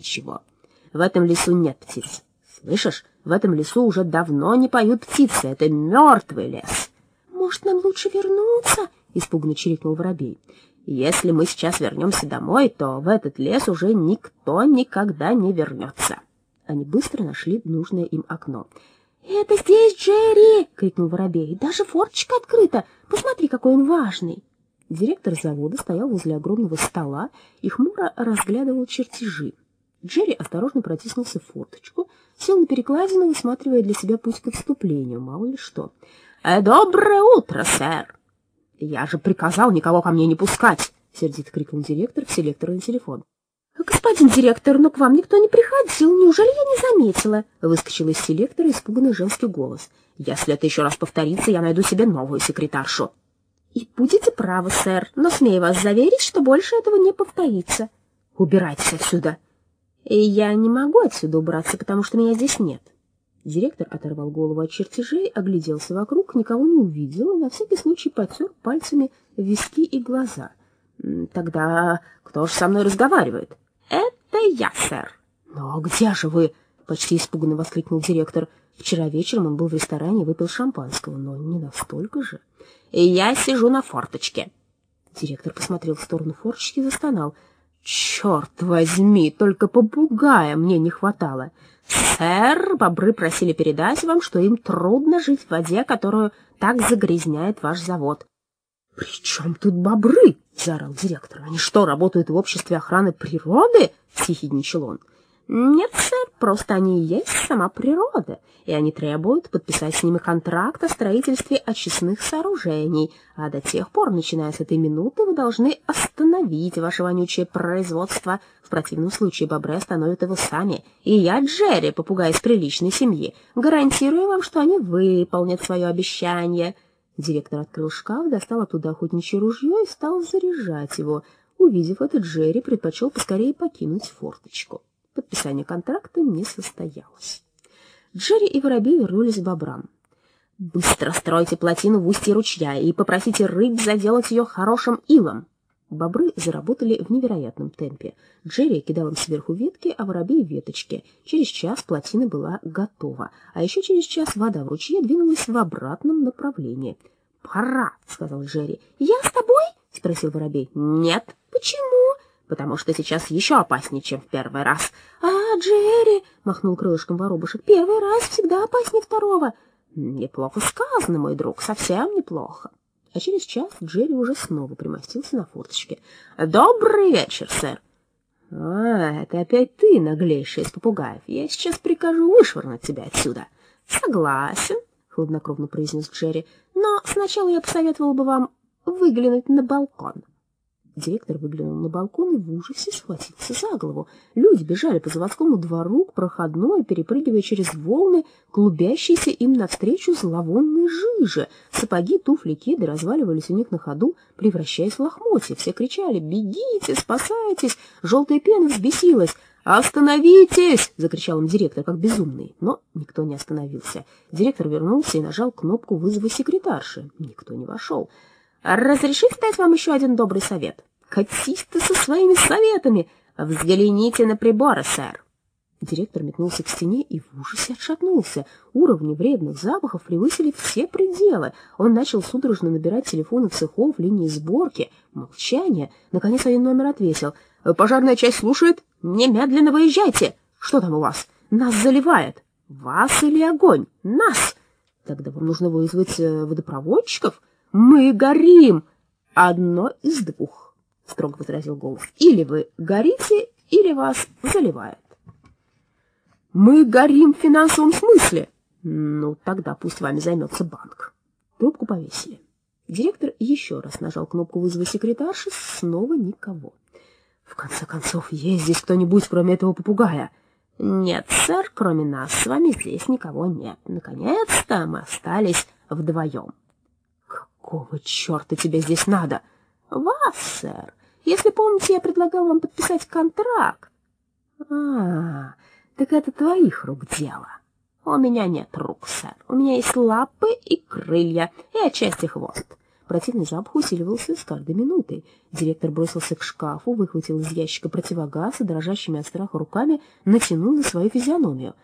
ничего. В этом лесу нет птиц. Слышишь, в этом лесу уже давно не поют птицы, это мертвый лес. Может, нам лучше вернуться? Испуганно чирикнул воробей. Если мы сейчас вернемся домой, то в этот лес уже никто никогда не вернется. Они быстро нашли нужное им окно. «Это здесь Джерри!» — крикнул воробей. «Даже форточка открыта! Посмотри, какой он важный!» Директор завода стоял возле огромного стола и хмуро разглядывал чертежи. Джерри осторожно протиснулся в форточку, сел на перекладину, высматривая для себя путь к отступлению, мало ли что. «Э, «Доброе утро, сэр!» «Я же приказал никого ко мне не пускать!» — сердито крикнул директор в селектор на телефон. «Господин директор, но к вам никто не приходил, неужели я не заметила?» — выскочил из селектора испуганный женский голос. «Если это еще раз повторится, я найду себе новую секретаршу». «И будете правы, сэр, но смею вас заверить, что больше этого не повторится». «Убирайтесь отсюда!» «Я не могу отсюда убраться, потому что меня здесь нет». Директор оторвал голову от чертежей, огляделся вокруг, никого не увидел и на всякий случай потер пальцами виски и глаза. «Тогда кто же со мной разговаривает?» «Это я, сэр». «Но где же вы?» — почти испуганно воскликнул директор. Вчера вечером он был в ресторане и выпил шампанского, но не настолько же. «Я сижу на форточке». Директор посмотрел в сторону форточки и застонал. «Черт возьми, только попугая мне не хватало!» «Сэр, бобры просили передать вам, что им трудно жить в воде, которую так загрязняет ваш завод». «При чем тут бобры?» — заорал директор. «Они что, работают в обществе охраны природы?» — съехидничал он. «Нет, сэр, просто они и есть сама природа, и они требуют подписать с ними контракт о строительстве очистных сооружений, а до тех пор, начиная с этой минуты, вы должны остановить ваше вонючее производство. В противном случае бобры остановят его сами, и я, Джерри, попугай из приличной семьи, гарантирую вам, что они выполнят свое обещание». Директор открыл шкаф, достал оттуда охотничье ружье и стал заряжать его. Увидев это, Джерри предпочел поскорее покинуть форточку. Подписание контракта не состоялось. Джерри и Воробей вернулись к бобрам. «Быстро стройте плотину в устье ручья и попросите рыб заделать ее хорошим илом». Бобры заработали в невероятном темпе. Джерри кидал им сверху ветки, а воробей — веточки. Через час плотина была готова, а еще через час вода в ручье двинулась в обратном направлении. «Пора», — сказал Джерри. «Я с тобой?» — спросил воробей. «Нет». «Почему?» Потому что сейчас еще опаснее, чем в первый раз. — А, Джерри! — махнул крылышком воробушек. — Первый раз всегда опаснее второго. — Неплохо сказано, мой друг, совсем неплохо. А через час Джерри уже снова примостился на форточке. — Добрый вечер, сэр. — А, это опять ты, наглейший из попугаев. Я сейчас прикажу вышвырнуть тебя отсюда. — Согласен, — хладнокровно произнес Джерри. — Но сначала я посоветовал бы вам выглянуть на балкон. Директор выглянул на балкон и в ужасе схватился за голову. Люди бежали по заводскому двору к проходной, перепрыгивая через волны, клубящиеся им навстречу зловонной жижи. Сапоги, туфли, кеды разваливались у них на ходу, превращаясь в лохмотья. Все кричали «Бегите! Спасайтесь!» Желтая пена взбесилась. «Остановитесь!» — закричал им директор, как безумный. Но никто не остановился. Директор вернулся и нажал кнопку вызова секретарши. Никто не вошел. «Разрешите дать вам еще один добрый совет?» «Катись ты со своими советами! Взгляните на приборы, сэр!» Директор метнулся к стене и в ужасе отшатнулся. Уровни вредных запахов превысили все пределы. Он начал судорожно набирать телефоны цехов, линии сборки. Молчание. Наконец один номер ответил. «Пожарная часть слушает. Немедленно выезжайте. Что там у вас? Нас заливает. Вас или огонь? Нас. Тогда вам нужно вызвать э, водопроводчиков. Мы горим. Одно из двух, строго возразил голос. Или вы горите, или вас заливает. Мы горим в финансовом смысле. Ну, тогда пусть вами займется банк. Трубку повесили. Директор еще раз нажал кнопку вызова секретарши, снова никого. В конце концов, есть здесь кто-нибудь, кроме этого попугая? Нет, сэр, кроме нас с вами здесь никого нет. Наконец-то мы остались вдвоем. Какого черта тебе здесь надо? Вас, сэр. Если помните, я предлагал вам подписать контракт. А, так это твоих рук дело. У меня нет рук, сэр. У меня есть лапы и крылья, и отчасти хвост. Противный запах усиливался с каждой минутой. Директор бросился к шкафу, выхватил из ящика противогаз и дрожащими от страха руками натянул на свою физиономию.